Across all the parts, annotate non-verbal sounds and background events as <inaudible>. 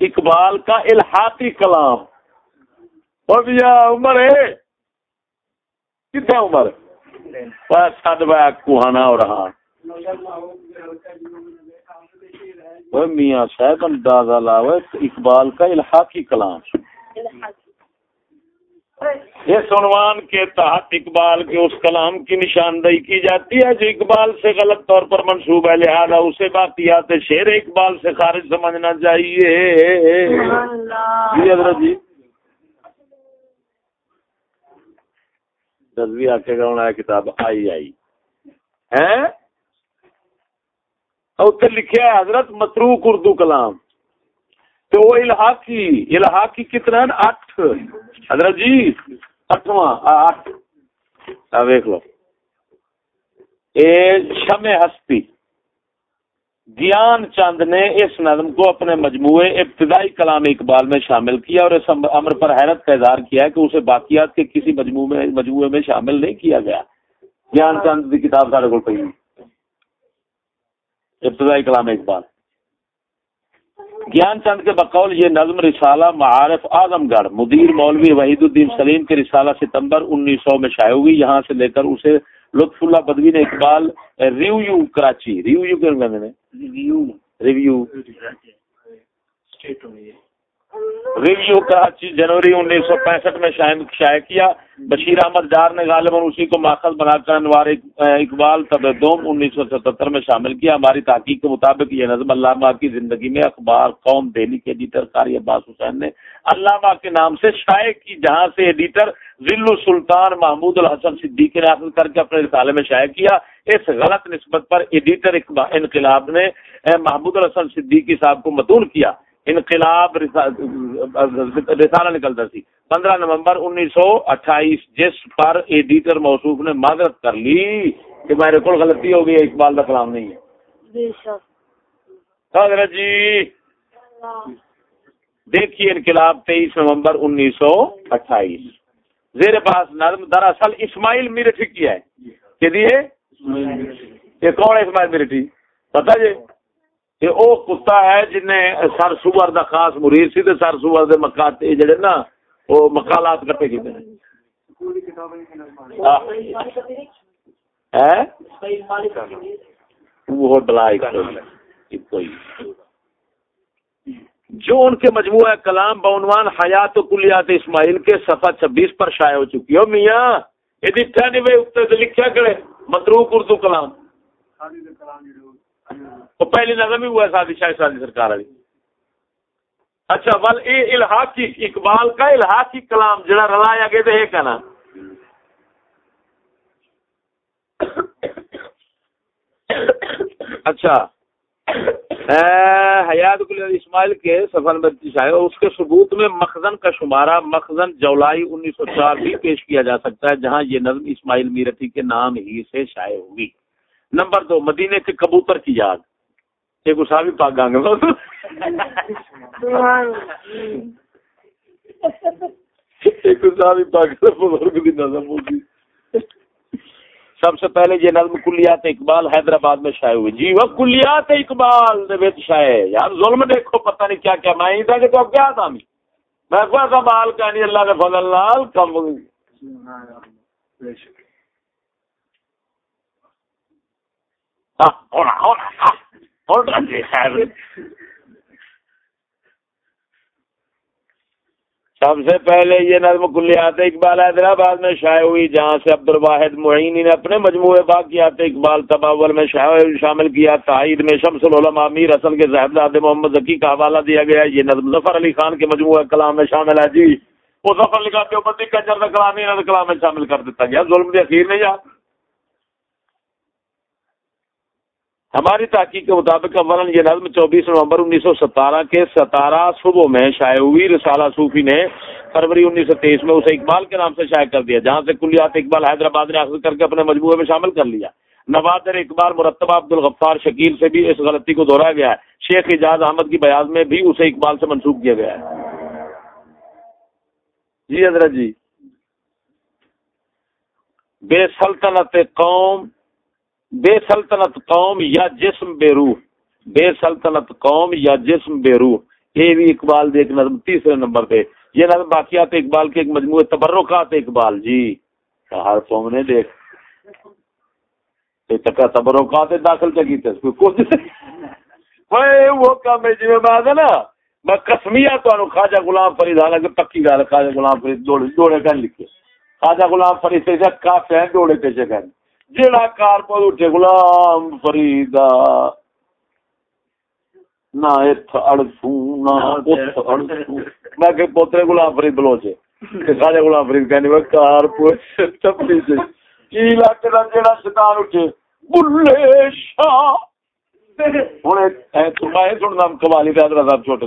اقبال کا الحاقی کلام۔ اور بھیا عمر ہے۔ کتنا عمر؟ سد بیک کوہانا ہو رہا۔ میاں صاحب اندازہ لاو اقبال کا الحاقی کلام۔ اس عنوان کے تحت اقبال کے اس کلام کی نشاندہی کی جاتی ہے جو اقبال سے غلط طور پر منسوب ہے، لہٰذا اسے باقیات شیر اقبال سے خارج سمجھنا چاہیے۔ جی حضرت جی۔ دسویں آ کے گا کتاب آئی آئی۔ ہے لکھا ہے حضرت متروک اردو کلام۔ تو وہ الحاقی الحاقی کتنا؟ ہے اٹھ حضرت جی اٹھواں آٹھ۔ دیکھ لو۔ اے شم ہستی۔ گیان چند نے اس نظم کو اپنے مجموعے ابتدائی کلام اقبال میں شامل کیا اور اس امر پر حیرت کا اظہار کیا ہے کہ اسے باقیات کے کسی مجموعے میں مجموعے میں شامل نہیں کیا گیا۔ گیان چند کی کتاب سارے کو پہ ابتدائی کلام اقبال۔ گیان چند کے بقول یہ نظم رسالہ معارف اعظم گڑھ مدیر مولوی وحید الدین سلیم کے رسالہ ستمبر انیس سو میں شائع ہوئی یہاں سے لے کر اسے لطف اللہ بدوی نے Iqbal review Karachi. Review. Review. Review review Karachi جنوری انیس سو پینسٹھ میں شائع کیا۔ بشیر احمد ڈار نے غالباً اسی کو ماخذ بنا کر انوار اقبال تبدوم انیس سو ستہتر میں شامل کیا۔ ہماری تحقیق کے مطابق یہ نظم علامہ کی زندگی میں اخبار قوم دہلی کے ایڈیٹر قاری عباس حسین نے علامہ کے نام سے شائع کی، جہاں سے ایڈیٹر ذیل السلطان محمود الحسن صدیق نے حاصل کر کے اپنے رسالے میں شائع کیا۔ اس غلط نسبت پر ایڈیٹر انقلاب نے محمود الحسن صدیقی صاحب کو متون کیا۔ انقلاب رسالہ نکلتا سی۔ پندرہ نومبر انیس سو اٹھائیس جس پر ایڈیٹر موصوف نے معذرت کر لی کہ میرے کو غلطی ہو گئی اقبال کا کلام نہیں ہے۔ حضرت جی دیکھیے انقلاب تیئیس نومبر انیس سو اٹھائیس۔ زیر پاس نظم دراصل اسماعیل میرٹھی کی ہے؟ کہ دیے یہ کون ہے اسماعیل میرٹھی؟ پتا جی؟ کہ او کتا ہے جن سر سور دا خاص مرید سی تے سر سور دے مکات جڑے نا او مقالات کٹے کیتے ہیں وہ بلائی کوئی جو ان کے مجموعہ کلام بعنوان حیات و کلیات اسماعیل کے صفحہ چھبیس پر شائع ہو چکی ہو میاں، یہ دکھا نہیں بھائی لکھا کرے۔ متروک اردو کلام۔ وہ پہلی نظم ہی ہوا ہے شادی شاہ شادی سرکار والی اچھا بل یہ الحاقی اقبال کا الحاقی کلام جڑا رلایا گیا تو یہ کہنا اچھا حیات اسماعیل کے سفر میں شاید اس کے ثبوت میں مخزن کا شمارہ، مخزن جولائی انیس سو چار بھی پیش کیا جا سکتا ہے، جہاں یہ نظم اسماعیل میرٹھی کے نام ہی سے شائع ہوگی نمبر دو مدینے کے کبوتر کی یاد۔ ایک گسا بھی گانگے ایک گسا بھی پاک بزرگ کی نظم ہوگی سب سے پہلے یہ نظم کلیات اقبال حیدرآباد میں شائع ہوئی۔ جی وہ کلیات اقبال شائع یار ظلم دیکھو پتہ نہیں کیا کیا۔ میں تھا کہ تو اب کیا تھا میں تھا مال کا نہیں اللہ کے فضل لال کم سب سے پہلے یہ نظم کلیات اقبال حیدرآباد میں شائع ہوئی، جہاں سے عبد الواحد معینی نے اپنے مجموعے باقیات اقبال تباول میں شامل کیا۔ تائید میں شمس العلماء امیر اصل کے صاحبزاد محمد ذکی کا حوالہ دیا گیا۔ یہ نظم ظفر علی خان کے مجموعہ کلام میں شامل ہے۔ جی وہ ظفر علی خان کے کلام ہی کلام میں شامل کر دیتا گیا۔ ظلم کے اخیر نہیں یار ہماری تحقیق کے مطابق اول یہ نظم چوبیس نومبر انیس سو ستارہ کے ستارہ صبح میں شائع ہوئی۔ رسالہ صوفی نے فروری انیس سو تیئیس میں اسے اقبال کے نام سے شائع کر دیا، جہاں سے کلیات اقبال حیدرآباد نے حاصل کر کے اپنے مجموعے میں شامل کر لیا۔ نوادر اقبال مرتبہ عبد الغفار شکیل سے بھی اس غلطی کو دہرایا گیا ہے۔ شیخ اجاز احمد کی بیاض میں بھی اسے اقبال سے منسوخ کیا گیا ہے۔ جی حضرت جی۔ بے سلطنت قوم بے سلطنت قوم یا جسم بے روح، بے سلطنت قوم یا جسم بے روح۔ یہ بھی اقبال ایک نظم، تیسرے نمبر پہ یہ نظم باقیات اقبال کے ایک مجموعے تبرکات اقبال جی۔ ہر قوم نے دیکھ۔ تکا تبرکات داخل چکی تھے وہ کام ہے جی بات ہے نا۔ میں کسمیا تو خواجہ غلام فرید، حالانکہ پکی گل خواجہ غلام فرید دوڑے کر لکھے۔ خواجہ غلام فرید سے کافی ہیں، دوڑے پیچھے کر جیڑا کار پر اٹھے، غلام فرید نہ میں کہ پوترے غلام فرید بلوچے۔ خواجہ غلام فرید کہنے کار چپلی سے جی۔ کی علاقے دا جیڑا شیطان اٹھے؟ بلے شاہ۔ صاحب چھوٹے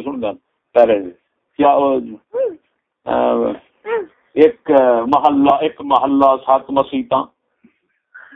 پہلے جی، کیا جی؟ ایک محلہ ایک محلہ سات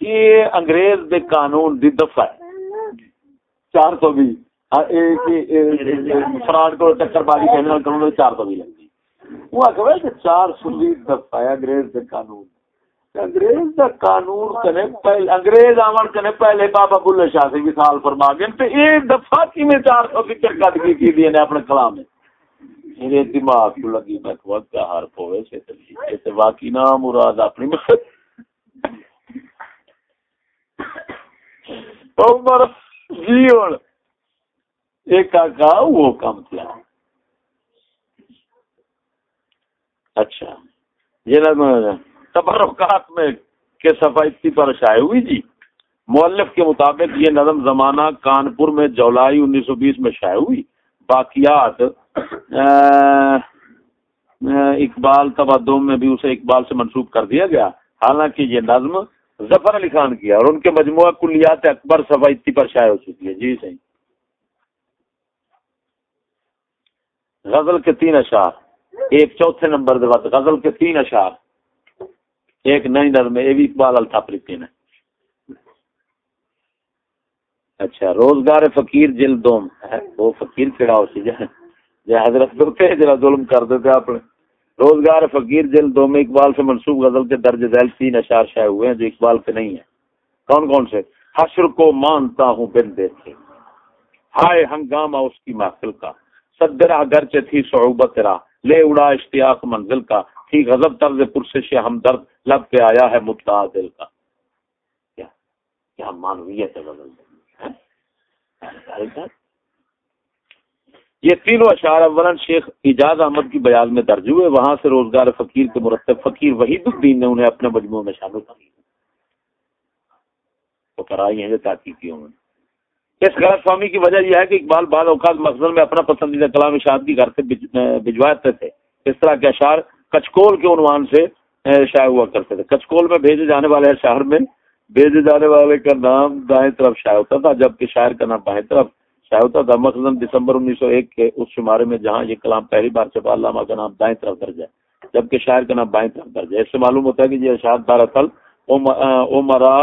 یہ انگریز دے قانون دی دفعہ ہے۔ چار سو بھی۔ ہاں، فراڈ کو چکر بازی کہنے قانون چار سو بھی لگتی۔ وہ آخیا بھائی چار سو بھی دفعہ ہے انگریز دے قانون۔ انگریز دا قانون کنے پہلے انگریز آمن کنے پہلے بابا بلے شاہ سے مثال فرما گئے تے اے دفعہ کی میں چار سو فکر کٹ کی کی دینے اپنے کلام میں؟ میرے دماغ کو لگی میں کہ وقت ہر پوے سے تلیے تے واقعی نا مراد اپنی مقصد عمر جی ہوں ایک آقا وہ کام کیا اچھا یہ تبرکات میں کے صفائی پر شائع ہوئی جی مولف کے مطابق یہ نظم زمانہ کانپور میں جولائی انیس سو بیس میں شائع ہوئی۔ باقیات اقبال تبادم میں بھی اسے اقبال سے منسوخ کر دیا گیا۔ حالانکہ یہ نظم ظفر علی خان کیا اور ان کے مجموعہ کلیات اکبر صفائی پر شائع ہو چکی ہے جی صحیح۔ غزل کے تین اشار ایک چوتھے نمبر غزل کے تین اشار ایک نئی نظم یہ بھی اقبال الطاف لکھتے ہیں اچھا روزگار فقیر جل دوم۔ وہ فقیر کہڑا ہو سی جی حضرت کرتے جرا ظلم کر دیتے اپنے روزگار فقیر جل دوم اقبال سے منسوخ غزل کے درج ذیل تین اشار شائع ہوئے ہیں جو اقبال کے نہیں ہیں۔ کون کون سے؟ حشر کو مانتا ہوں بن دیکھے۔ ہائے ہنگامہ اس کی محفل کا۔ صدرہ گرچہ تھی صعوبت را لے اڑا اشتیاق منزل کا۔ تھی غضب طرز پرسش ہمدرد۔ لب پہ آیا ہے مدعا دل کا۔ کیا؟ کیا مانویت ہے غزل یہ تینوں اشعار اولن شیخ اجاز احمد کی بیاض میں درج ہوئے، وہاں سے روزگار فقیر کے مرتب فقیر وحید الدین نے انہیں اپنے مجموعے میں شامل کر تو کرائی ہیں اس غلط فہمی کی وجہ یہ ہے کہ اقبال بعض اوقات مقصد میں اپنا پسندیدہ کلام شادی گھر سے بھجواتے تھے۔ اس طرح کے اشعار کچکول کے عنوان سے شائع ہوا کرتے تھے۔ کچکول میں بھیجے جانے والے شہر میں بھیجے جانے والے کا نام دائیں طرف شائع ہوتا تھا، جبکہ شاعر کا نام بائیں طرف شائع ہوتا تھا مثلاً دسمبر انیس سو ایک کے اس شمارے میں جہاں یہ کلام پہلی بار چھپا، علامہ کا نام دائیں طرف درج ہے، جبکہ شاعر کا نام بائیں طرف درج ہے۔ اس سے معلوم ہوتا ہے کہ یہ اشاد دراصل عمرا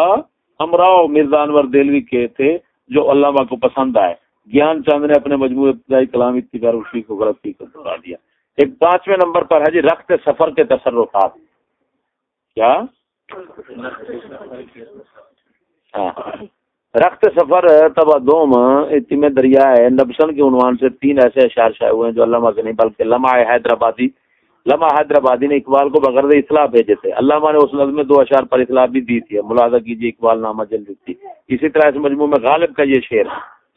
امراؤ مرزا انور دلوی کے تھے، جو علامہ کو پسند آئے۔ گیان چاند نے اپنے مجموعے ابتدائی کلام اتبار اسی کو غلطی کو دہرا دیا۔ ایک پانچویں نمبر پر ہے جی رخت سفر کے تصرفات۔ کیا؟ ہاں۔ رخت سفر تبا دوم اتم دریا ہے۔ نبسن کے عنوان سے تین ایسے اشعار شائع ہوئے ہیں جو علامہ کے نہیں بلکہ لمحہ حیدرآبادی لمحہ حیدرآبادی نے اقبال کو بغیر اصلاح بھیجے تھے۔ علامہ نے اس نظم میں دو اشعار پر اصلاح بھی دی تھی۔ ملازہ کیجیے اقبال نامہ جلدی تھی اسی طرح اس مجموع میں غالب کا یہ شعر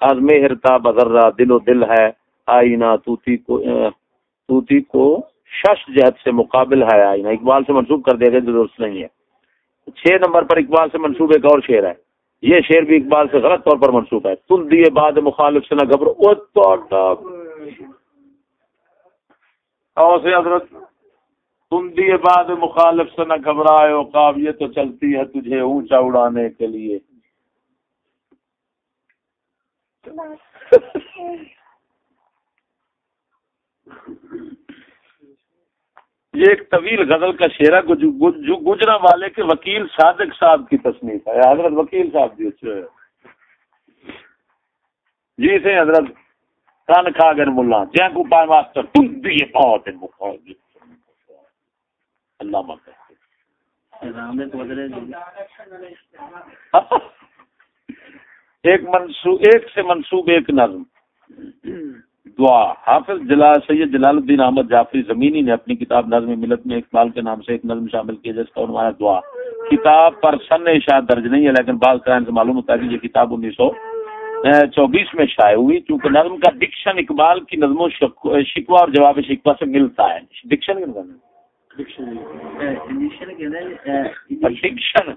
آج مہر بذرہ دل و دل ہے، آئینہ توتی کو توتی کو شش جہد سے مقابل ہے آئینہ۔ اقبال سے منسوخ کر دیا گیا جو درست نہیں ہے۔ چھ نمبر پر اقبال سے منسوخ ایک اور شعر ہے۔ یہ شعر بھی اقبال سے غلط طور پر منسوخ ہے۔ تم دیے بعد مخالف سے نہ گھبرو حضرت تم دیے بعد مخالف سے نہ گھبرائے اوقاب یہ تو چلتی ہے تجھے اونچا اڑانے کے لیے۔ <laughs> یہ ایک طویل غزل کا شعرہ گجرا والے کے وکیل صادق صاحب کی تصنیف ہے۔ حضرت وکیل صاحب جی اچھا جی سے حضرت کان کھا گئے ملا۔ جی کو پائے ماسٹر تم بھی یہ بہت اللہ <laughs> ایک منصوب ایک سے منصوب ایک نظم۔ دعا۔ حافظ جلال سید جلال الدین احمد جعفری زمینی نے اپنی کتاب نظم ملت میں اقبال کے نام سے ایک نظم شامل کیا جس کا عنوان دعا۔ کتاب پر سن شاید درج نہیں ہے لیکن بعض کرائن سے معلوم ہوتا ہے کہ یہ کتاب انیس سو چوبیس میں شائع ہوئی چونکہ نظم کا ڈکشن اقبال کی نظم و شکوا اور جواب شکوا سے ملتا ہے۔ ڈکشن۔ ڈکشن۔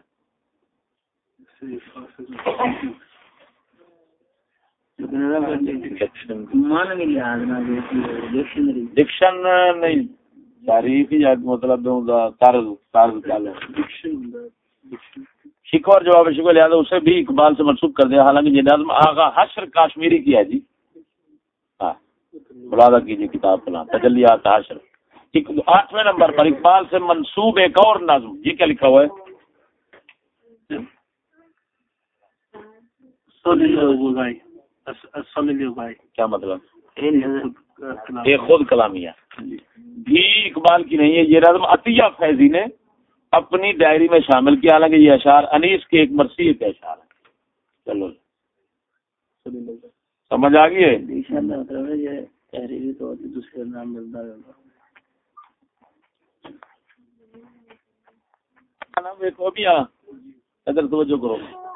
ڈکشن نہیں تاریخ یا مطلب شکو جواب شکو لہٰذا اسے بھی اقبال سے منسوخ کر دیا حالانکہ یہ نظم آغا حشر کاشمیری کی ہے جی ہاں ملازہ کیجیے کتاب کا نام تجلیات حشر آٹھویں نمبر پر اقبال سے منسوب ایک اور نظم یہ کیا لکھا ہوا ہے کیا مطلب؟ یہ خود کلامیہ۔ بھی اقبال کی نہیں ہے یہ رزم عطیہ فیضی نے اپنی ڈائری میں شامل کیا۔ حالانکہ یہ اشعار انیس کے ایک مرثی کے اشعار ہے چلو۔ سمجھ آ گئی ہے؟ ادھر توجہ کرو۔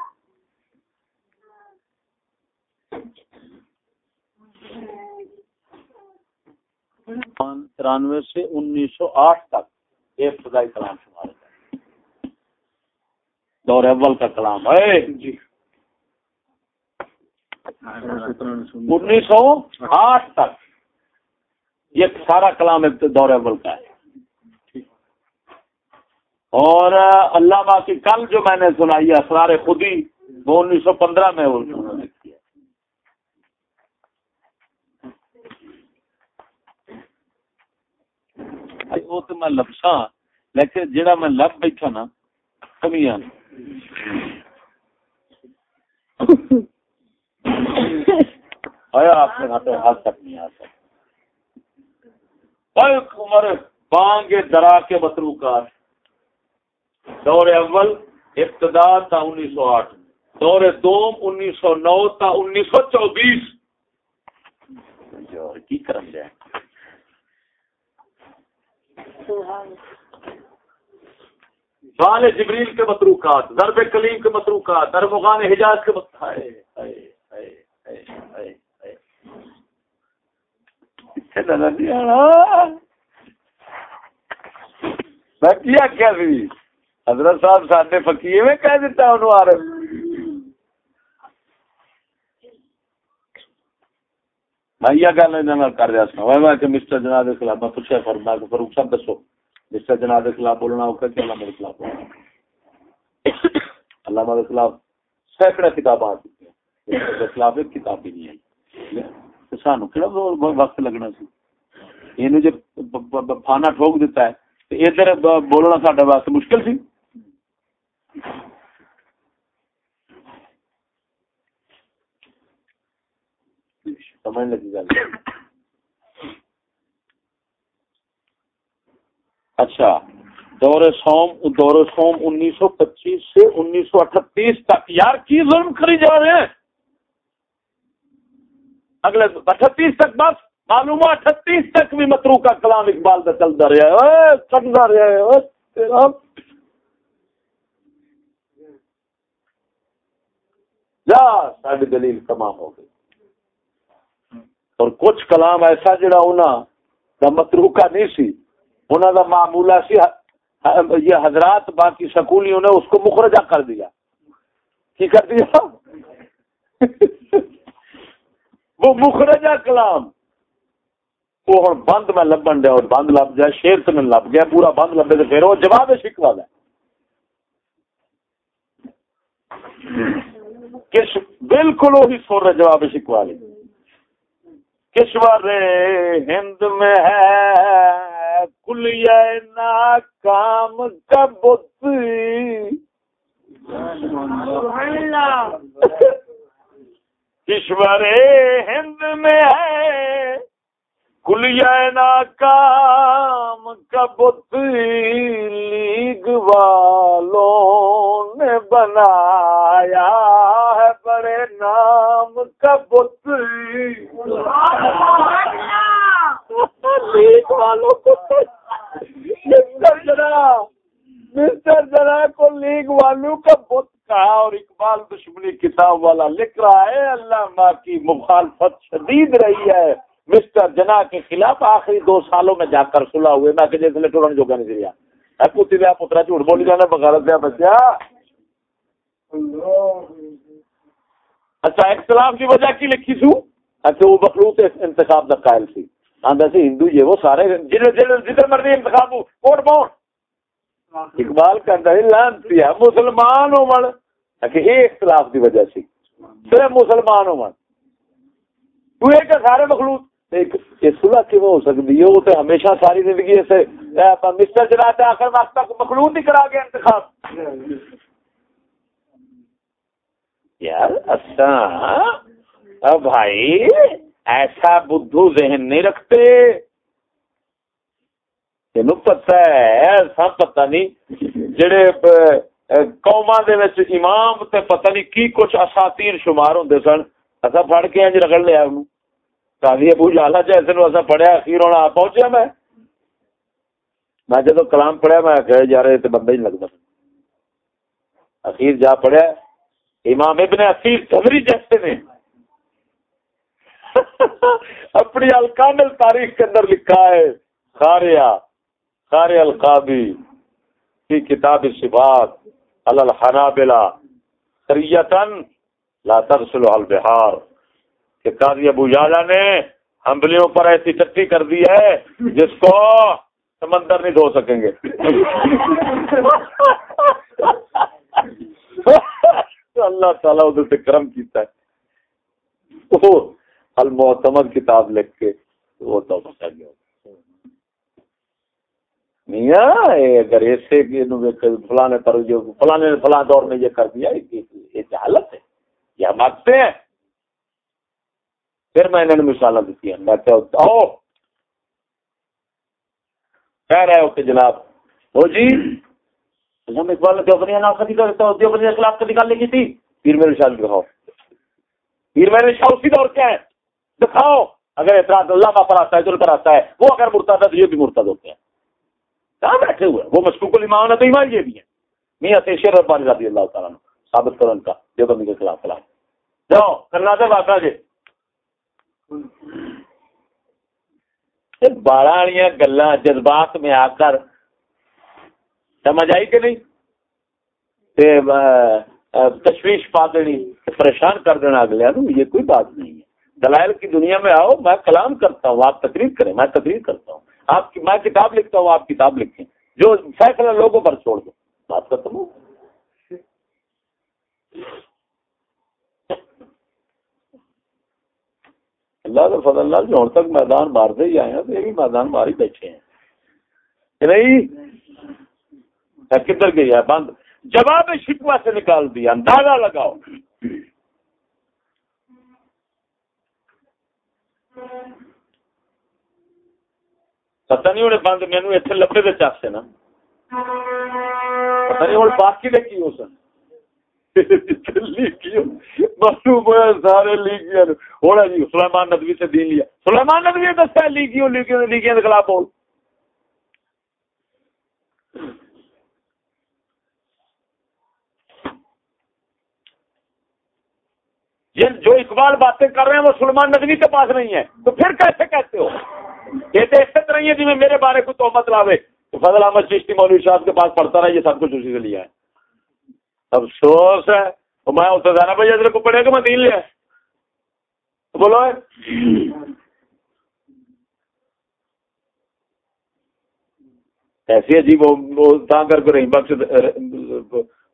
ترانوے سے انیس سو آٹھ تک ایک خدائی کلام شمار دور اول کا کلام۔ ہے جی۔ انیس سو آٹھ تک یہ سارا کلام دور اول کا ہے۔ اور اللہ باقی کل جو میں نے سنائی اسرار خودی وہ انیس سو پندرہ میں وہ تو میں لفسا لیکن جڑا میں لب بیٹھا نا کمی آیا آپ کے ہاتھ ہاتھ تک نہیں آ سکتا عمر بانگ درا کے متروکات دور اول ابتدا تھا انیس سو آٹھ۔ دور دوم انیس سو نو تا انیس سو چوبیس۔ کی کرم جائے سال جبریل کے متروکات ضرب کلیم کے متروکات ارمغان حجاز کے میں کیا کیا حضرت صاحب ساڈے فقیر میں کہہ دیتا انہوں آ رہے میں یہ گل کر رہا سا میں کہ مسٹر جناب کے خلاف میں پوچھا فرما کہ فروخ صاحب دسو مسٹر جناب کے خلاف بولنا ہوگا کہ علامہ کے خلاف بولنا علامہ کے خلاف سینکڑے کتابیں آ چکی ہیں کے خلاف ایک کتاب بھی نہیں آئی سانو کہڑا وقت لگنا سی یہ جب پھانا ٹھوک دیتا ہے تو ادھر بولنا ساڈے واسطے مشکل سی سمجھ لگی گل۔ اچھا دور سوم دور سوم انیس سو پچیس سے انیس سو اٹھتیس تک۔ یار، کی ظلم کری جا رہے ہیں؟ اگلے اٹھتیس تک بس معلوم اٹھتیس تک بھی مترو کا کلام اقبال کا چلتا رہا ہے۔ چلتا رہا ہے۔ جا ساری دلیل تمام ہو گئی۔ اور کچھ کلام ایسا جڑا ہونا دا متروکا نہیں سی ہونا دا معمولہ سی یہ حضرات باقی سکولیوں نے اس کو مخرجہ کر دیا۔ کی کر دیا؟ وہ مخرجہ کلام۔ وہ ہوں بند میں لبن دیا، اور بند لب جائے، شیر سے میں لب گیا، پورا بند لبے تو پھر وہ جواب شکوا ہے بالکل وہی سور جواب شکوا لی کشور ہند میں ہے۔ کلیہ ناکام کا بت کشور ہند میں ہے۔ کلیہ ناکام کا لیگ والوں نے بنایا ہے بڑے نام کا لیگ والوں کو مسٹر جنا مسٹر جنا کو لیگ والوں کا بت کہا اور اقبال دشمنی کتاب والا لکھ رہا ہے، اللہ ماں کی مخالفت شدید رہی ہے۔ مسٹر جنا کے خلاف آخری دو سالوں میں جا کر سلا ہوئے۔ میں کہ جیسے ٹورن جو نہیں دیا۔ پوتی دیا پترا جھوٹ بولی جانا بغیرت دیا بچہ اچھا اختلاف کی وجہ کی لکھی سو؟ اچھا وہ مخلوط انتخاب کا قائل سی۔ آدھا سے ہندو یہ وہ سارے جن جدھر مرضی انتخاب ہو، ووٹ پاؤ اقبال کا لانتی ہے، مسلمان ہو من اچھا، یہ اختلاف کی وجہ سی۔ صرف مسلمان ہو من تو ایک سارے مخلوط۔ سلح ہو سکتی ہے؟ وہ تو ہمیشہ ساری زندگی مسٹر آخر وقت تک مخلوط کرا گیا انتخاب۔ یار اچھا بھائی، ایسا بدھو ذہن نہیں رکھتے۔ تین پتا ہے، سب پتا نہیں۔ جڑے قوما امام تے پتہ نہیں کی کچھ اساتیر شمار ہوں سن۔ اصا پڑھ کے انج رگڑ لیا انہوں۔ قاضی ابو جالا جیسے نو اسا پڑھیا اخیر ہونا پہنچیا میں میں جدو کلام پڑھیا میں کہ یار، یہ بندہ ہی لگتا۔ اخیر جا پڑھیا امام ابن اخیر تبری جیسے نے۔ <laughs> اپنی الکامل تاریخ کے اندر لکھا ہے، خاریا خار القابی کی کتاب صفات علی الحنابلہ سریتن لا ترسل البہار کہ قاضی ابو جالا نے ہمبلیوں پر ایسی چٹی کر دی ہے جس کو سمندر نہیں دھو سکیں گے۔ اللہ تعالیٰ ادھر سے کرم کیتا ہے۔ وہ المعتمد کتاب لکھ کے وہ تو بتا گیا۔ میاں اگر ایسے فلانے پر جو فلانے فلاں دور میں یہ کر دیا، یہ جہالت ہے۔ یہ مانگتے ہیں۔ پھر میں نے مثال دیتی میں کہہ رہے ہو کہ جناب، وہ جی ہم اقبال نے دیوبندی دیوبنی نافذی کرتا ہوں دیوبنی کے خلاف کبھی نکالنے کی تھی۔ پیر میرے شاہ دکھاؤ۔ پیر میرے شاہ اسی دور کیا ہے دکھاؤ۔ اگر اعتراض اللہ کا پر آتا ہے جو پر آتا ہے، وہ اگر مرتا تھا تو یہ بھی مرتد ہوتے ہیں۔ کہاں بیٹھے ہوئے وہ مشکوک الامام ہے تو ایمان یہ بھی ہے میاں شیر ربانی رضی اللہ تعالیٰ ثابت کرو ان کا دیوبندی کے خلاف خلاف۔ جاؤ کرنا تھا بات آگے بارہ گلا جذبات میں آ کر، سمجھ آئی کہ نہیں؟ تشویش پا دینی پریشان کر دینا اگلے نو یہ کوئی بات نہیں ہے۔ دلائل کی دنیا میں آؤ، میں کلام کرتا ہوں، آپ تقریر کریں، میں تقریر کرتا ہوں۔ آپ کی، میں کتاب لکھتا ہوں، آپ کتاب لکھیں۔ جو فیصلہ لوگوں پر چھوڑ دو، بات ختم ہو۔ اللہ کے فضل اللہ جو تک میدان مارتے ہی آئے ہیں تو یہ بھی میدان مار ہی بیٹھے ہیں۔ نہیں؟ کدھر گئی ہے؟ بند۔ جواب شکوا سے نکال دیا اندازہ لگاؤ۔ پتہ نہیں ہوں بند مینو اتنے لبے دے چاس سے نا۔ پتہ نہیں ہوں باقی نے کی ہو سن معلوم ہوا سارے لیگیاں ہونا جی سلیمان ندوی سے دین لیا۔ سلیمان ندوی لیگیوں لیگیوں کے خلاف بول۔ جو اقبال باتیں کر رہے ہیں، وہ سلمان ندوی کے پاس نہیں ہے تو پھر کیسے کہتے ہو؟ یہ تو ایسے طرح ہے جی میں میرے بارے کو تہمت لاوے۔ تو فضل احمد چشتی مولوی صاحب کے پاس پڑھتا رہا، یہ سب کچھ اسی سے لیا ہے۔ افسوس ہے۔ میں اسے جانا بھائی ادھر کو پڑھے گا میں دین لیا؟ بولو ایسی عجیب کر کے رہی۔ بخش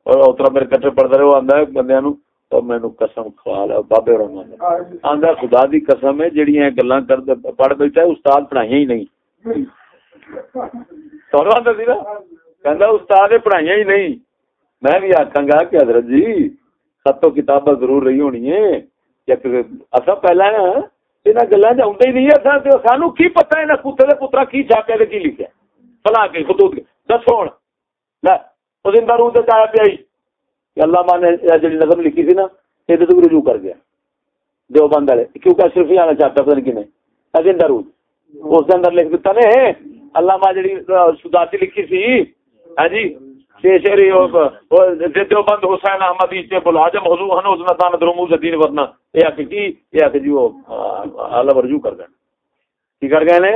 اترا میرے کٹر پڑتا رہے۔ وہ آدھا بندے نو تو مینو قسم کھوا لیا بابے رحمان آندا خدا دی قسم ہے، جڑیاں گلاں کر پڑھ بیٹھا ہے، استاد پڑھائیاں ہی نہیں۔ تو آندا سی نا کہندا استاد پڑھائیاں ہی نہیں۔ میں بھی آکھاں گا کہ حضرت جی خط کتاباں ضرور رہی ہونی ہے اصا پہلا نا، انہاں گلاں ہی نہیں اساں سانو کی پتہ ہے کتے دے پترا کی چھاپیا کی لکھیا؟ فلاں کے، خطوط دس ہن۔ لے، او زندہ روح تے چایا پیا اللہ ماں نے جڑی نظم لکھی تھی نا، یہ تو رجوع کر گیا۔ دو بند والے کیونکہ صرف ہی آنا چاہتا پتہ نہیں زندہ روح۔ اس کے اندر لکھ دیتا نے، اللہ ماں جڑی سداسی لکھی سی۔ ہاں جی؟ بند حسین احمد بلاجم حضور ہنوز نتان درموز دین ورنہ۔ یہ آخ کی؟ یہ آخ جی وہ اللہ رجوع کر گئے۔ کی کر گئے نے؟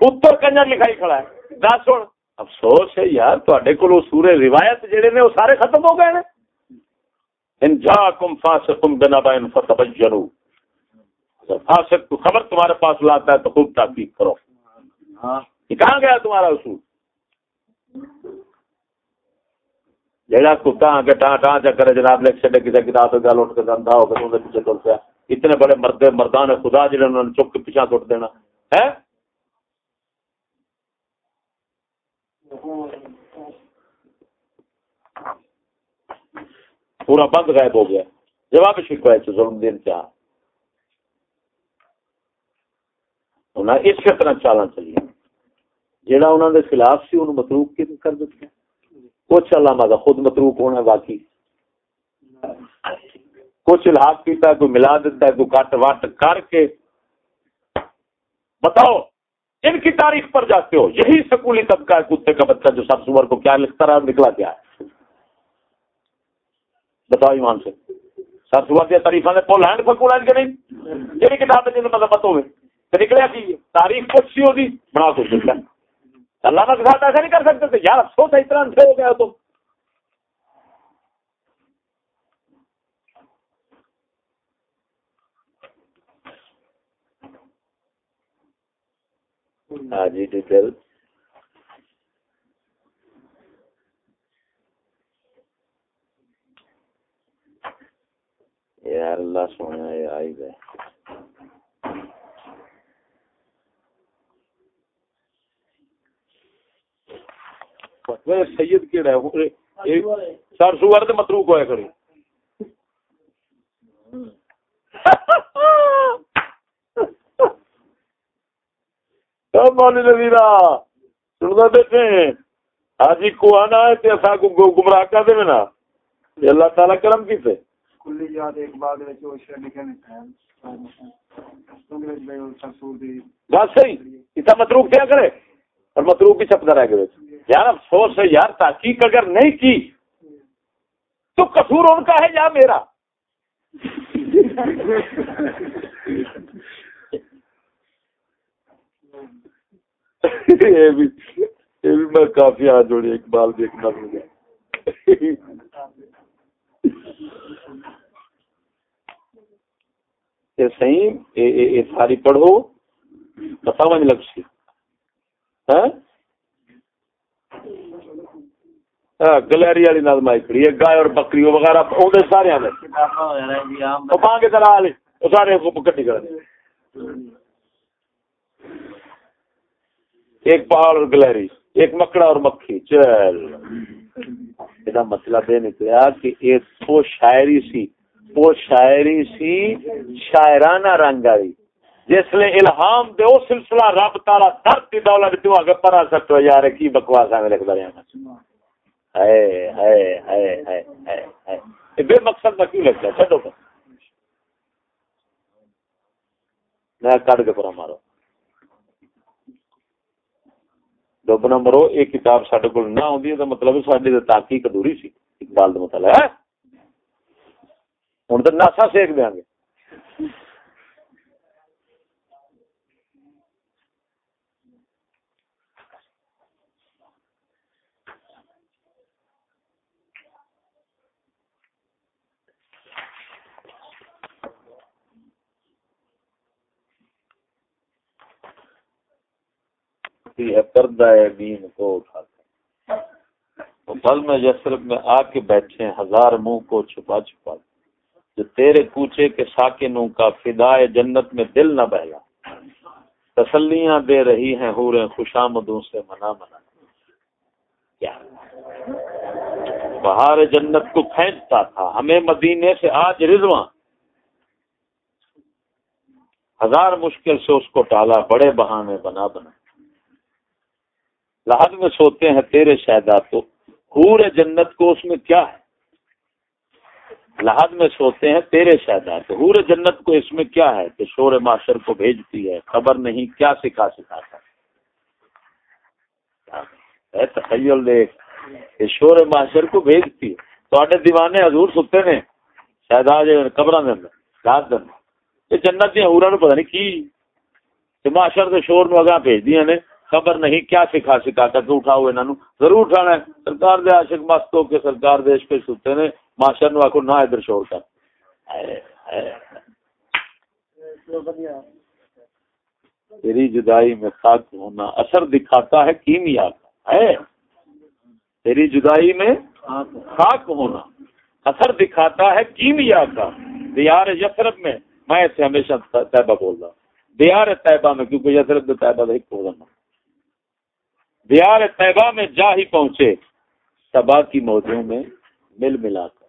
اتر کنجر لکھائی کھڑا ہے۔ دس ہوں افسوس ہے یار تے کو سورے روایت جڑے نے وہ سارے ختم ہو گئے نے۔ ان جاکم فاسقم بنبائن فتبجنو فاسق کو خبر تمہارے پاس لاتا ہے تو خوب تحقیق کرو۔ کہاں گیا تمہارا اصول؟ جڑا کتا آگے ٹان ٹان چا کرے جناب، لکھ چھڈے کسی کتاب پہ گل اٹھ کے اندھا ہو کے انہیں پیچھے ٹر پیا۔ اتنے بڑے مرد، مردان خدا جنہوں نے چک کے پیچھا ٹوٹ دینا۔ ہے؟ پورا بند غائب ہو گیا۔ جواب شکایت ظلم دین کیا انہاں اس طرح چالا چلی جہاں انہوں نے خلاف سی انہوں متروک کی کر دیتے کچھ علامہ کا خود متروک ہونا باقی۔ کچھ الحاق پیتا ہے، کوئی ملا دیتا ہے، کوئی کٹ وٹ کر کے۔ بتاؤ، ان کی تاریخ پر جاتے ہو۔ یہی سکولی طبقہ ہے، کتے کا بچہ جو سب سور کو کیا لکھتا رہا، نکلا کیا ہے۔ بتاؤ ایمان سے۔ سر سور دیا تاریخ نے پول ہینڈ سکول کے نہیں؟ یہ کتاب ہے مطلب پتوں میں کی تاریخ کچھ سی ہوگی بنا کچھ نکلا اللہ کے ساتھ ایسا نہیں کر سکتے تھے۔ یار افسوس ہے اتنا سے ہو گیا تو ہاں جی ڈیٹیل یار، اللہ سونا آئی گئے سید کیڑا ہے؟ سر سوار تے متروک ہویا کھڑی مولی نظیرہ سننا ہیں حاجی کو آنا ہے تے اسا کو گمراہ کر دے نا اللہ تعالی کرم کیتے۔ کلی یاد ایک بعد وچ او شے لکھے نے بس صحیح۔ اتنا متروک کیا کرے؟ اور متروک بھی چھپتا رہ گئے۔ یار افسوس ہے یار، تحقیق اگر نہیں کی تو قصور ان کا ہے یا میرا؟ میں کافی ہاتھ جوڑی اقبال دیکھنا مجھے صحیح ساری پڑھو پتا نہیں لگ سی ہاں؟ گلری والی نظم آئی کھڑی ہے، گائے اور بکری وغیرہ سارے کے چلا لے سارے کٹی کر ایک پہاڑ اور گلہری، ایک مکڑا اور مکھی، چل۔ یہ مسئلہ دے نکلیا کہ ایک وہ شاعری سی وہ شاعری سی شاعرانہ رنگ آئی جس لیے الہام دے او سلسلہ رب تعالی درد دی دولت تو اگر پڑھا سکتے یار کی بکواس ہے لکھ دریا بے مقصد میں کیوں لگتا ہے؟ چڈو میں کٹ کے پورا مارو ڈب نمبر یہ کتاب سڈے کو نہ آتی تو مطلب ساری تحقیق ادھوری سی۔ اقبال کا مطلب ہے۔ ہوں تو ناسا سیک دیا گے۔ ہوتی ہے، پردہ دین کو اٹھا کر بل میں یسرف میں آ کے بیٹھے ہزار منہ کو چھپا چھپا جو تیرے کوچے کے ساکنوں کا فدائے جنت میں دل نہ بہلا۔ تسلیاں دے رہی ہیں ہورے خوشامدوں سے منا منا۔ کیا؟ بہار جنت کو کھینچتا تھا، ہمیں مدینے سے آج رضواں ہزار مشکل سے اس کو ٹالا، بڑے بہانے بنا بنا۔ لحد میں سوتے ہیں، تیرے شہدا تو حور جنت کو اس میں کیا ہے؟ لحد میں سوتے ہیں، تیرے شہدا تو حور جنت کو اس میں کیا ہے؟ کہ شور معاشر کو بھیجتی ہے۔ خبر نہیں کیا سکھا سکھاتا تخیل دیکھ، کہ شور معاشر کو بھیجتی ہے۔ تو دیوانے حضور ستے نے شہداد قبر دن رات دن یہ جنت دیا ہورا نو پتہ نہیں کی معاشر کے شور نو اگاں بھیج دیا نے۔ خبر نہیں، کیا سکھا سکھا کر اٹھاؤ انہوں ضرور اٹھانا ہے۔ سرکار دے عاشق مست ہو کے سرکار دیش پہ ستے نے معاشر نو آخو نہ ادھر شور کر۔ تیری جدائی میں خاک ہونا اثر دکھاتا ہے کیمیا کا؟ ہے؟ تیری جدائی میں خاک ہونا اثر دکھاتا ہے کیمیا کا؟ دیار یسرف میں میں اسے ہمیشہ طیبہ بول رہا ہوں۔ دیار طیبہ میں، کیونکہ یسرف طیبہ ایک بول رہا دیار طیبہ میں جا ہی پہنچے۔ سبا کی موضوع میں مل ملا کر۔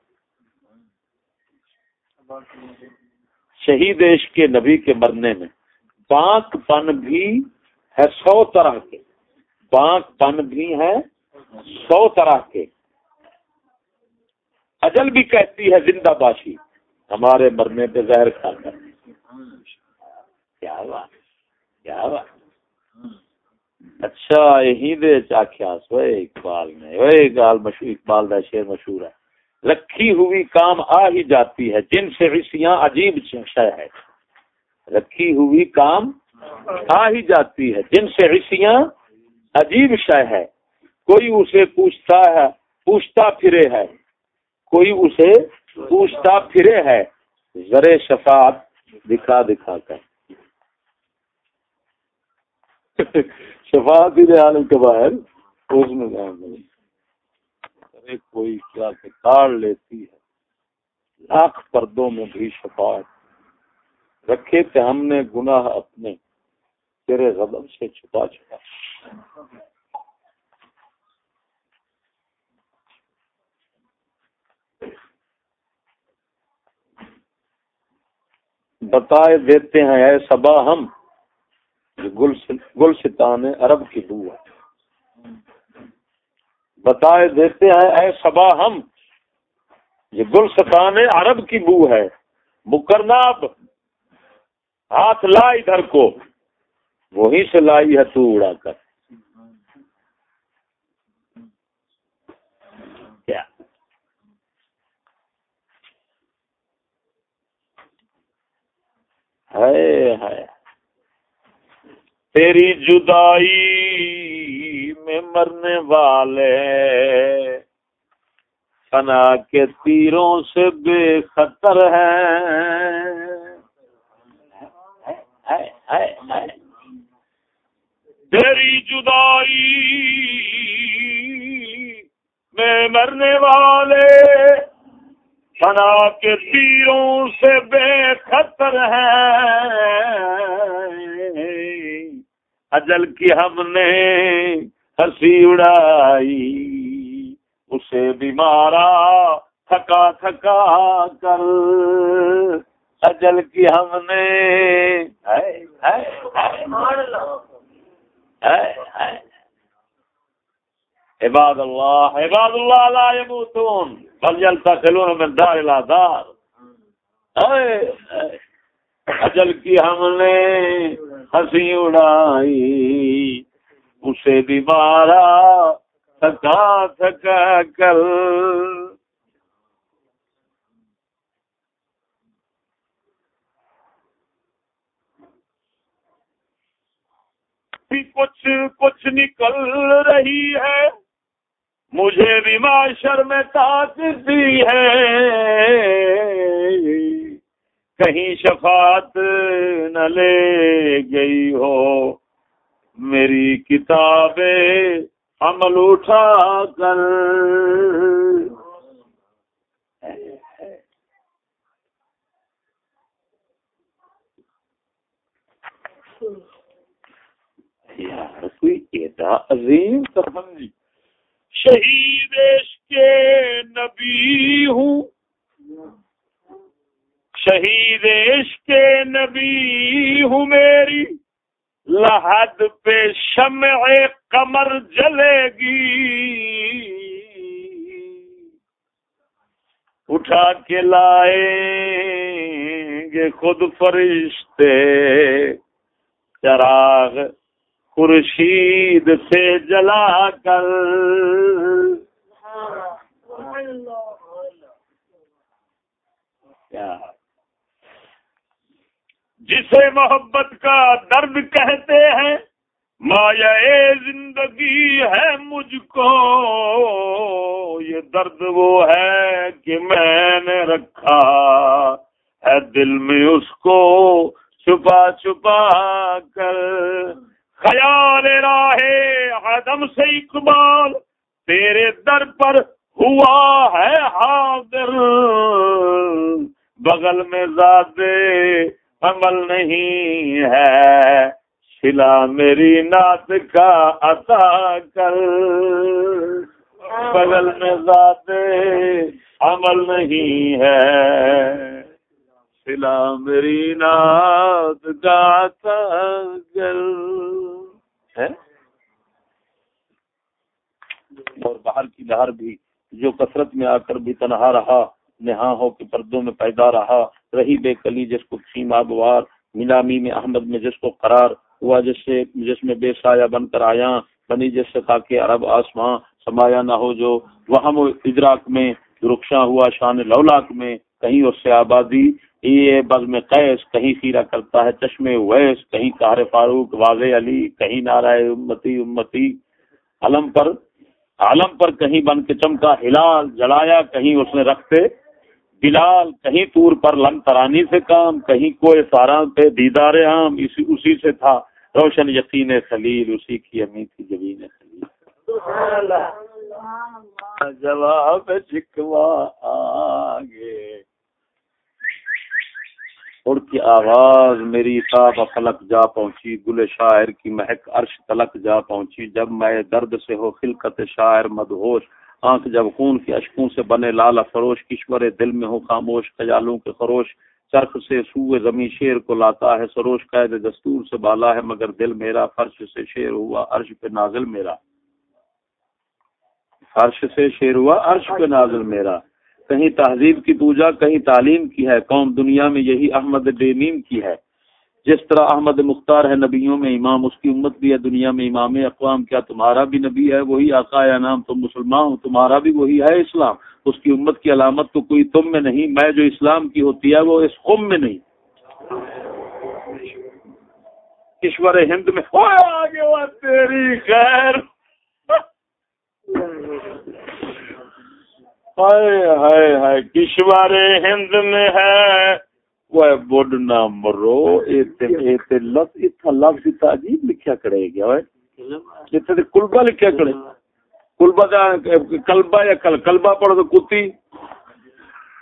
شہید عشق کے نبی کے مرنے میں پانک پن بھی ہے سو طرح کے۔ پانک پن بھی ہے سو طرح کے۔ اجل بھی کہتی ہے زندہ باشی۔ ہمارے مرنے پہ زہر کھا کر۔ کیا بات کیا بات۔ اچھا یہی دے چاخیاس وہ اقبال نے وہ گال مشہور، اقبال دا شعر مشہور ہے۔ رکھی ہوئی کام آ ہی جاتی ہے، جن سے رسیاں عجیب شہ ہے۔ رکھی ہوئی کام آ ہی جاتی ہے، جن سے رسیاں عجیب شہ ہے۔ کوئی اسے پوچھتا ہے، پوچھتا پھرے ہے۔ کوئی اسے پوچھتا پھرے ہے، زر شفاعت دکھا دکھا کر۔ <laughs> شفاعت ہی عالم کے باہر، اس میں ارے، کوئی کیا کہ کاڑ لیتی ہے۔ لاکھ پردوں میں بھی شفاعت۔ رکھے تھے ہم نے گناہ اپنے۔ تیرے غضب سے چھپا چھپا۔ بتائے دیتے ہیں، اے سبا ہم گلستان عرب کی بو ہے۔ بتائے دیتے ہیں، اے سبا ہم، یہ گلستان عرب کی بو ہے۔ مکرناب، ہاتھ لا ادھر کو وہی سے لائی ہے تو اڑا کر۔ کیا؟ ہے تیری جدائی میں مرنے والے۔ فنا کے تیروں سے بے خطر ہے۔ تیری جدائی میں مرنے والے۔ فنا کے تیروں سے بے خطر ہے۔ اجل کی ہم نے ہنسی اڑائی، اسے بیمارا تھکا تھکا کر۔ اجل کی ہم نے عباد اللہ عباد اللہ لا يموتون بل يلتقلون من دار الى دار اجل کی ہم نے ہنسی اڑائی، اسے بھی مارا تھکا تھکا کر۔ کچھ کچھ نکل رہی ہے۔ مجھے بھی معاشر میں طاقت دی ہے۔ کہیں شفاعت نہ لے گئی ہو۔ میری کتاب عمل اٹھا کر۔ یار، کوئی ایڈا عظیم شہید کے نبی ہوں۔ شہید عشق نبی ہوں میری لحد پہ شمع قمر جلے گی۔ اٹھا کے لائے گے خود فرشتے، چراغ خورشید سے جلا کر۔ جسے محبت کا درد کہتے ہیں، مایا زندگی ہے مجھ کو۔ یہ درد وہ ہے کہ میں نے رکھا۔ ہے دل میں اس کو چھپا چھپا کر۔ خیال راہ عدم سے اقبال، تیرے در پر ہوا ہے حاضر۔ بغل میں زیادہ عمل نہیں ہے۔ سلا میری نعت کا عطا کر۔ بغل میں زیادہ عمل نہیں ہے۔ سلا میری نعت کا عطا کر۔ اور باہر کی لہر بھی جو کثرت میں آ کر بھی تنہا رہا نہا ہو کے پردوں میں پیدا رہا۔ رہی بے کلی، جس کو سیما گوار نیلامی میں احمد میں جس کو قرار ہوا، جس سے، جس میں بے سایہ بن کر آیا بنی جس سے تھا عرب آسماں سمایا نہ ہو، جو وہم ادراک میں رخشاں ہوا شان لولاک میں، کہیں اس سے آبادی یہ بز میں قیس، کہیں سیرا کرتا ہے چشمے ویس، کہیں کار فاروق، واضح علی، کہیں نارائ امتی امتی، علم پر عالم پر کہیں بن کے چمکا ہلال، جلایا، کہیں اس نے رکھتے بلال کہیں طور پر لم ترانی سے کام، کہیں کوئی سارا پہ دیدار عام، اسی اسی سے تھا۔ روشن یقین خلیل، اسی کی امی تھی جبین خلیل۔ جواب چکوا آگے۔ اڑ کی آواز، میری تاب فلک جا پہنچی۔ گل شاعر کی مہک عرش تلک جا پہنچی۔ جب میں درد سے ہو خلقت شاعر مدہوش۔ آنکھ جب خون کی اشکوں سے بنے، لالا فروش کشور دل میں ہو خاموش، خیالوں کے خروش، چرخ سے سوئے زمین شیر کو لاتا ہے سروش، قید دستور سے بالا ہے مگر دل میرا، فرش سے شیر ہوا، عرش پہ نازل میرا۔ فرش سے شیر ہوا، عرش پہ نازل میرا۔ کہیں تہذیب کی پوجا، کہیں تعلیم کی ہے، قوم دنیا میں یہی احمد ڈیمیم کی ہے۔ جس طرح احمد مختار ہے نبیوں میں، امام اس کی امت بھی ہے، دنیا میں امام اقوام، کیا تمہارا بھی نبی ہے؟ وہی آقا ہے نام تم مسلمان ہو، تمہارا بھی وہی ہے اسلام۔ اس کی امت کی علامت تو کوئی تم میں نہیں، میں جو اسلام کی ہوتی ہے وہ اس قوم میں نہیں۔ کشور ہند میں آگے تیری خیر۔ ہائے ہائے، کشور ہند میں ہے۔ بڈ نہ مرو لفظ اتنا عجیب لکھیا کرے گیا اتنے کلبا لکھیا کرے کلبا کلبا یا کل کلبا پڑھ تو کتی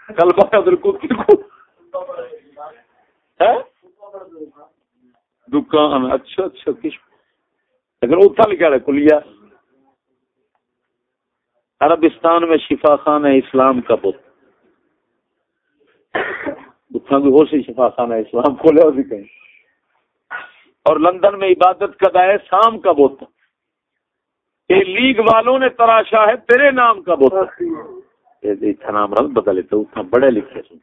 کلبا ادھر کتی دکان اچھا اچھا کش اگر اتنا لکھا رہے کلیا عربستان میں شفا خان ہے اسلام کا بت بھی ہو سی شفا خان ہے اسلام کھولے ہو کہیں۔ اور لندن میں عبادت کا ہے، شام کا بت یہ لیگ والوں نے تراشا ہے، تیرے نام کا بت اتنا نام رنگ بدلے تو اتنا بڑے لکھے سن۔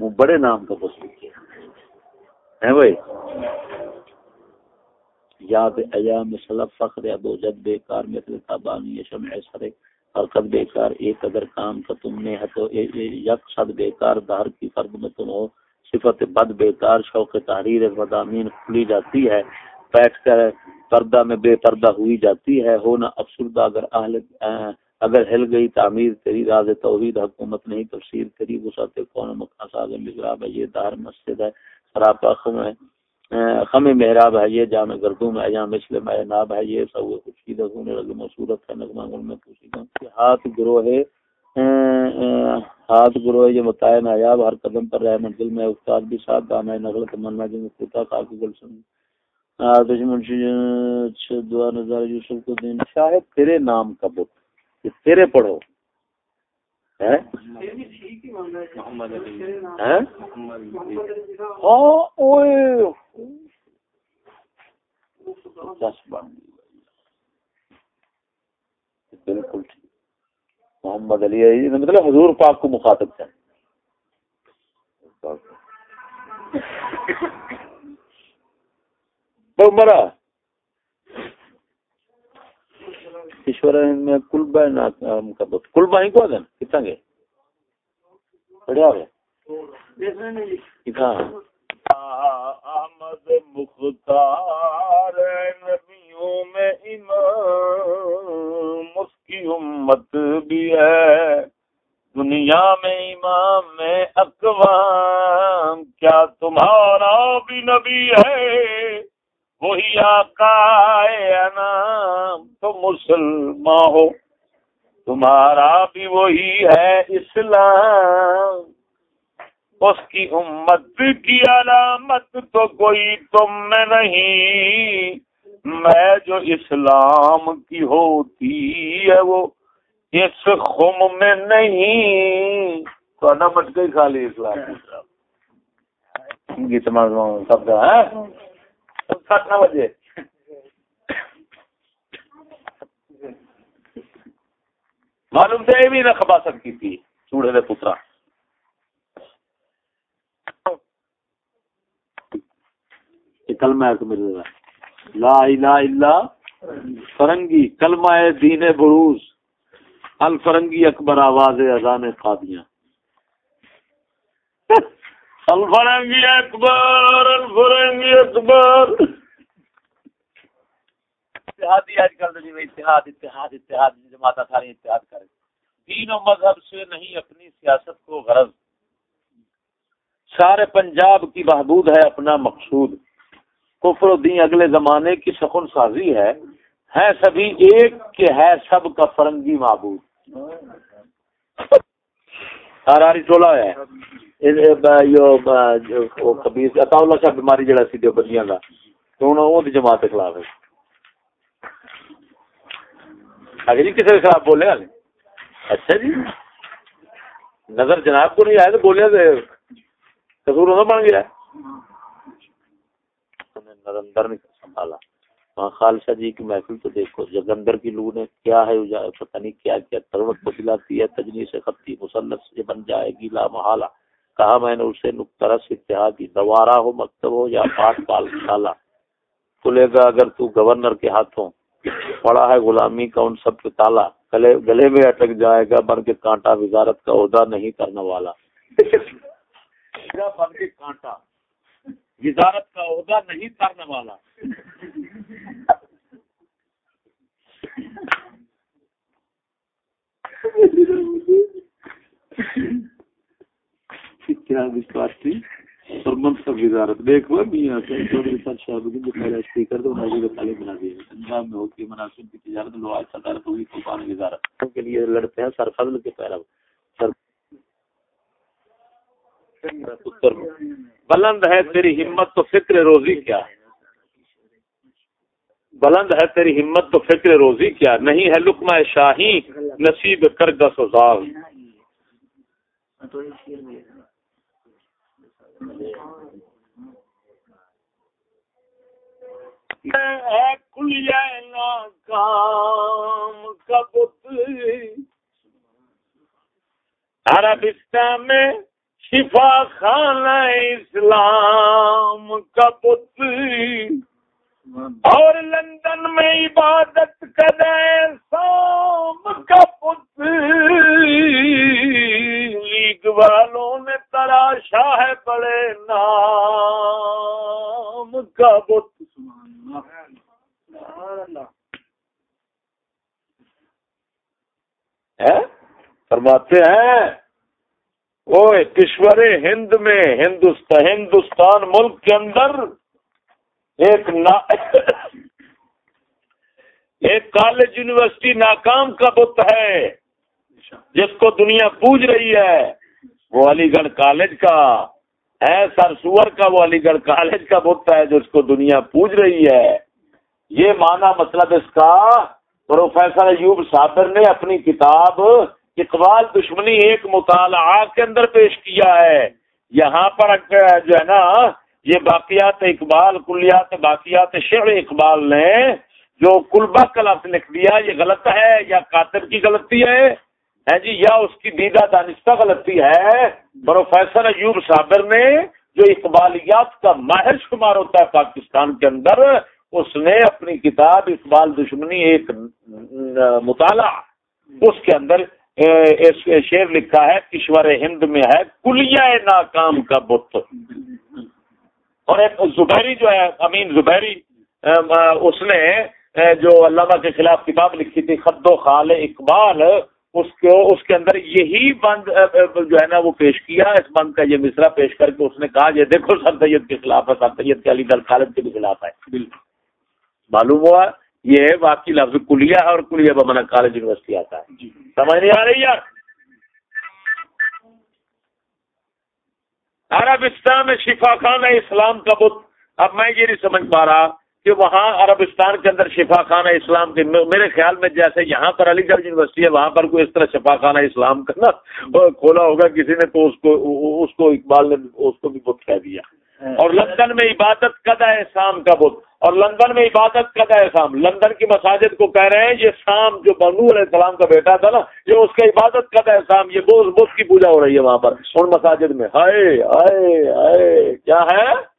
وہ بڑے نام کا بت لکھے۔ ہیں بھائی؟ یاد ایام سلف فخر ابو جد بے کار مثل تابانی شمع سرے فرقت بیکار، ایک اگر کام کا تم نے ہے تو یک صد بیکار دار کی فرد میں تم ہو، صفت بد بیکار، شوق تحریر مدامین کھلی جاتی ہے، بیٹھ کر پردہ میں بے پردہ ہوئی جاتی ہے ہونا افسردہ، اگر اہل اگر ہل گئی تعمیر تیری راز توحید، حکومت نہیں تفسیر تیری، وسعت کون مکہ ساز مجراب ہے، یہ دار مسجد ہے سراپا خم ہے۔ خم محراب ہے یہ، جامع گردوں ہے، یہاں مسلم میں ناب ہے یہ، سب خشید ہونے لگے، مصورت ہے، نغمہ گل میں پوچھی گا ہاتھ گروہ ہے ہاتھ گروہ یہ متائے نایاب ہر قدم پر رہے منزل میں استاد بھی ساتھ دانا ہے نغل تمنا جن کوتا خاک گل سن آتش دشمن دعا نظار یوسف کو دین۔ شاہد تیرے نام کا بت تیرے پڑھو۔ بالکل محمد علی مطلب حضور پاک کو مخاطب ہے مرا ایشور میں کلبا نام کا بہت کلبا ہی کو دن کتنا گئے؟ بڑھیا ہو احمد مختار نبیوں میں امام، اس کی امت بھی ہے۔ دنیا میں امام میں اقوام، کیا تمہارا بھی نبی ہے؟ وہی آقا نام تو مسلمان ہو۔ تمہارا بھی وہی ہے اسلام۔ اس کی امت کی علامت تو کوئی تم میں نہیں۔ میں جو اسلام کی ہوتی ہے وہ اس خم میں نہیں۔ تو نمٹ گئی خالی اسلام۔ تمام سب ہے۔ سات نہ بجے۔ معلوم تھا یہ بھی نہ خباست کی تھی، چوڑے نے پترا۔ کلمہ ہے تو میرے لا الہ الا فرنگی، کلمہ دین بروز۔ الفرنگی اکبر آواز اذان قادیاں۔ الفرنگی اکبر الفرنگی اکبر۔ اتحادی آج کل جی اتحاد اتحاد اتحاد جماعت ساری اتحاد کرے دین و مذہب سے نہیں اپنی سیاست کو غرض۔ سارے پنجاب کی بہبود ہے اپنا مقصود۔ کفر و دین اگلے زمانے کی سخن سازی ہے۔ ہے سبھی ایک کہ ہے سب کا فرنگی معبود۔ ہراری ٹولہ ہے۔ بیماری جڑا سی بندیاں کا تو وہ جماعت کے خلاف ہے اگر جی کسی کے خلاف بولے اچھا جی نظر جناب کو نہیں آئے تو بولے تو کسور بن گیا نرندر نے سنبھالا وہاں خالصہ جی کی محفل تو دیکھو جگندر کی لو نے کیا ہے پتہ نہیں کیا کیا تروت کو دلاتی ہے تجنی سے خطی مسلط سے بن جائے گی لا محالہ کہا میں نے اسے نقطرس اتحادی دوارا ہو، مکتب ہو یا پاٹ پال سالہ کھلے گا اگر تو گورنر کے ہاتھوں۔ پڑا ہے غلامی کا ان سب کے تالا۔ گلے گلے میں اٹک جائے گا، بن کے کانٹا وزارت کا عہدہ نہیں کرنے والا۔ بن کے کانٹا۔ وزارت کا عہدہ نہیں کرنے والا۔ کیا وزارت دیکھ لو میاں چودھری سر شاہ جو پہلا اسپیکر تو حاجی کا تعلیم بنا دیا پنجاب میں ہوتی ہے مناسب کی تجارت لو آج صدارت ہوگی قربان وزارت کے لیے لڑتے ہیں سر فضل کے پہلا سر بلند ہے تیری ہمت تو فکر روزی کیا؟ بلند ہے تیری ہمت تو فکر روزی کیا؟ نہیں ہے لکمہ شاہی نصیب کر گس وزال کام کا بت عربستان میں شفا خانہ اسلام کا بت اور لندن میں عبادت کرے سام کا پت لیگ والوں نے تراشا ہے بڑے نام کا بت فرماتے ہیں وہ کشور ہند میں ہندوستان ہندوستان ملک کے اندر ایک نا ایک کالج یونیورسٹی ناکام کا بت ہے، جس کو دنیا پوج رہی ہے، وہ علی گڑھ کالج کا۔ سر، سور کا وہ علی گڑھ کالج کا بت ہے جو اس کو دنیا پوج رہی ہے۔ یہ مانا مطلب اس کا، پروفیسر ایوب صابر نے اپنی کتاب اقبال دشمنی ایک مطالعہ کے اندر پیش کیا ہے۔ یہاں پر جو ہے نا، یہ باقیات اقبال، کلیات باقیات شعر اقبال نے جو کلبا کا لفظ لکھ دیا، یہ غلط ہے یا کاتب کی غلطی ہے؟ جی یا اس کی دیدہ دانستہ غلطی ہے، پروفیسر ایوب صابر نے جو اقبالیات کا ماہر شمار ہوتا ہے پاکستان کے اندر، اس نے اپنی کتاب اقبال دشمنی ایک مطالعہ، اس کے اندر شعر لکھا ہے، کشور ہند میں ہے کلیا ناکام کا بت۔ اور ایک زبیری جو ہے، امین زبیری اس نے جو علامہ کے خلاف کتاب لکھی تھی، خد و خال اقبال اس کو اس کے اندر یہی بند جو ہے نا وہ پیش کیا اس بند کا یہ مصرا پیش کر کے اس نے کہا یہ دیکھو سر سید کے خلاف ہے سر سید کے علی گڑھ خالد کے بھی خلاف ہے۔ بالکل۔ معلوم ہوا یہ واقعی لفظ کلیا ہے اور کلیا بمنا کالج یونیورسٹی آتا ہے۔ جی۔ سمجھ نہیں آ رہی یار عربستان میں شفا خان ہے اسلام کا بت اب میں یہ نہیں سمجھ پا رہا کہ وہاں عربستان کے اندر شفا خانہ اسلام کے میرے خیال میں جیسے یہاں پر علی گڑھ یونیورسٹی ہے، وہاں پر کوئی اس طرح شفا خانہ اسلام کا نا کھولا ہوگا، کسی نے تو اس کو اس کو اقبال نے اس کو بھی بت کہہ دیا۔ اور لندن میں عبادت کدا ہے شام کا بت۔ اور لندن میں عبادت کدا ہے شام لندن کی مساجد کو کہہ رہے ہیں، یہ شام جو بنو علیہ السلام کا بیٹا تھا نا، یہ اس کا عبادت کدا ہے شام یہ بوز بت کی پوجا ہو رہی ہے وہاں پر۔ ان مساجد میں۔ ہائے ہائے ہائے، کیا ہے؟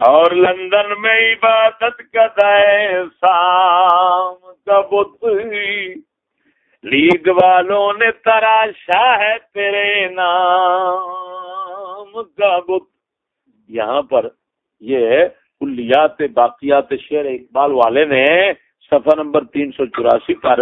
اور لندن میں عبادت کدا ہے شام کا بت لیگ والوں نے تراشا ہے تیرے نام کا بت۔ یہاں پر یہ کلیات باقیات شعر اقبال والے نے صفحہ نمبر تین سو چوراسی پر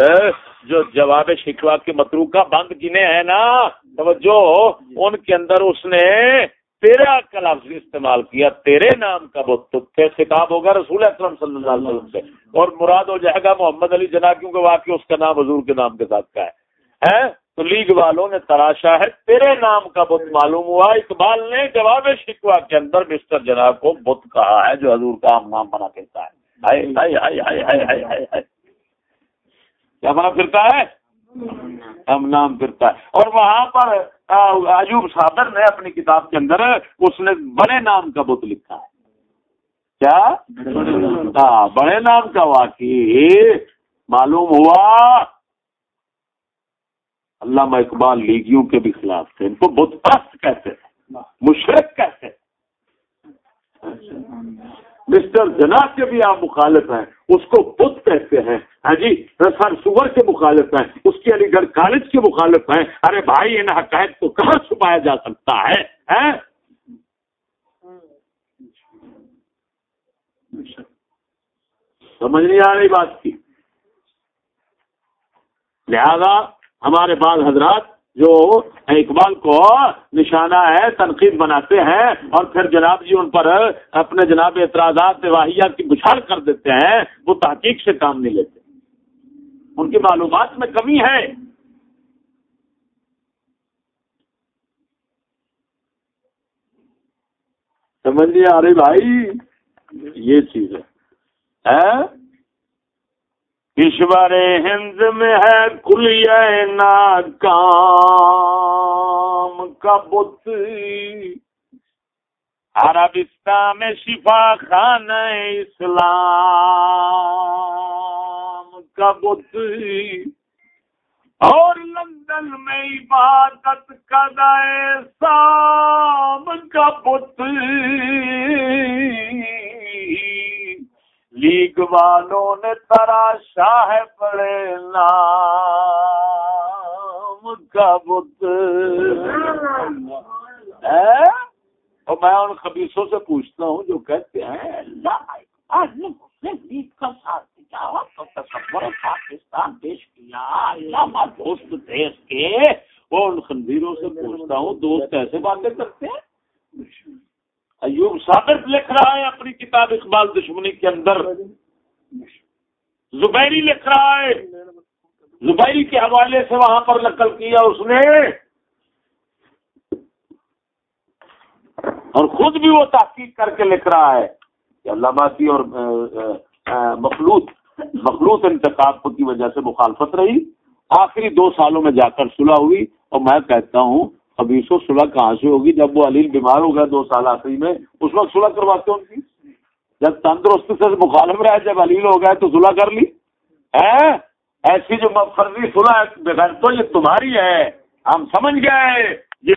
جو جواب شکوا کے مترو کا بند گنے ہیں نا، توجہ، ان کے اندر اس نے تیرا کا لفظ استعمال کیا، تیرے نام کا بت خطاب ہوگا رسول اکرم صلی اللہ علیہ وسلم سے۔ اور مراد ہو جائے گا محمد علی جناب کیونکہ واقعی اس کا نام حضور کے نام کے ساتھ کا ہے۔ تو لیگ والوں نے تراشا ہے، تیرے نام کا بت معلوم ہوا۔ اقبال نے جواب شکوا کے اندر مسٹر جناب کو بت کہا ہے، جو حضور کا نام بنا کہتا ہے۔ کیا بنا پھرتا ہے؟ ہم نام پھرتا ہے۔ اور وہاں پر ایوب صابر نے اپنی کتاب کے اندر اس نے بڑے نام کا بت لکھا ہے۔ کیا؟ ہاں، بڑے نام کا واقعی۔ معلوم ہوا۔ علامہ اقبال لیگیوں کے بھی خلاف تھے۔ ان کو بت پرست کہتے تھے۔ مشرق کہتے مسٹر جناب کے بھی آپ مخالف ہیں۔ اس کو بت کہتے ہیں۔ ہاں جی سر سور کے مخالف ہیں، اس کے علی گڑھ کالج کے مخالف ہیں۔ ارے بھائی، ان حقائق کو کہاں چھپایا جا سکتا ہے؟ سمجھ نہیں آ رہی بات کی۔ لہذا ہمارے بعض حضرات جو اقبال کو نشانہ ہے، تنقید بناتے ہیں اور پھر جناب جی ان پر اپنے جناب اعتراضات واحیہ کی بچھاڑ کر دیتے ہیں، وہ تحقیق سے کام نہیں لیتے۔ ان کی معلومات میں کمی ہے۔ سمجھ آ رہی بھائی؟ یہ چیز ہے۔ ہاں؟ کشور ہند میں ہے کلیہ ناکام کا بت۔ عربستان میں شفا خان اسلام کا بت۔ اور لندن میں عبادت کا دائے سام کا بت۔ لیگ والوں نے تراشا ہے بڑے نام کا بت۔ اور میں ان خبیصوں سے پوچھتا ہوں جو کہتے ہیں پاکستان پیش کیا۔ دوست دیش کے وہ ان خنزیروں سے پوچھتا ہوں، دوست ایسے باتیں کرتے ہیں؟ ایوب صابر لکھ رہا ہے اپنی کتاب اقبال دشمنی کے اندر۔ زبیری لکھ رہا ہے۔ زبیری کے حوالے سے وہاں پر نقل کیا اس نے۔ اور خود بھی وہ تحقیق کر کے لکھ رہا ہے کہ علامہ کی اور مخلوط مخلوط انتخاب کی وجہ سے مخالفت رہی۔ آخری دو سالوں میں جا کر صلح ہوئی اور میں کہتا ہوں ابھی و صلح کہاں سے ہوگی؟ جب وہ علیل بیمار ہو گیا دو سال آخری میں، اس وقت صلح کرواتے ان کی؟ جب تندرست سے مخالف رہا جب علیل ہو گیا تو صلح کر لی؟ ایسی جو فرضی صلح بغیر تو یہ تمہاری ہے۔ ہم سمجھ گئے۔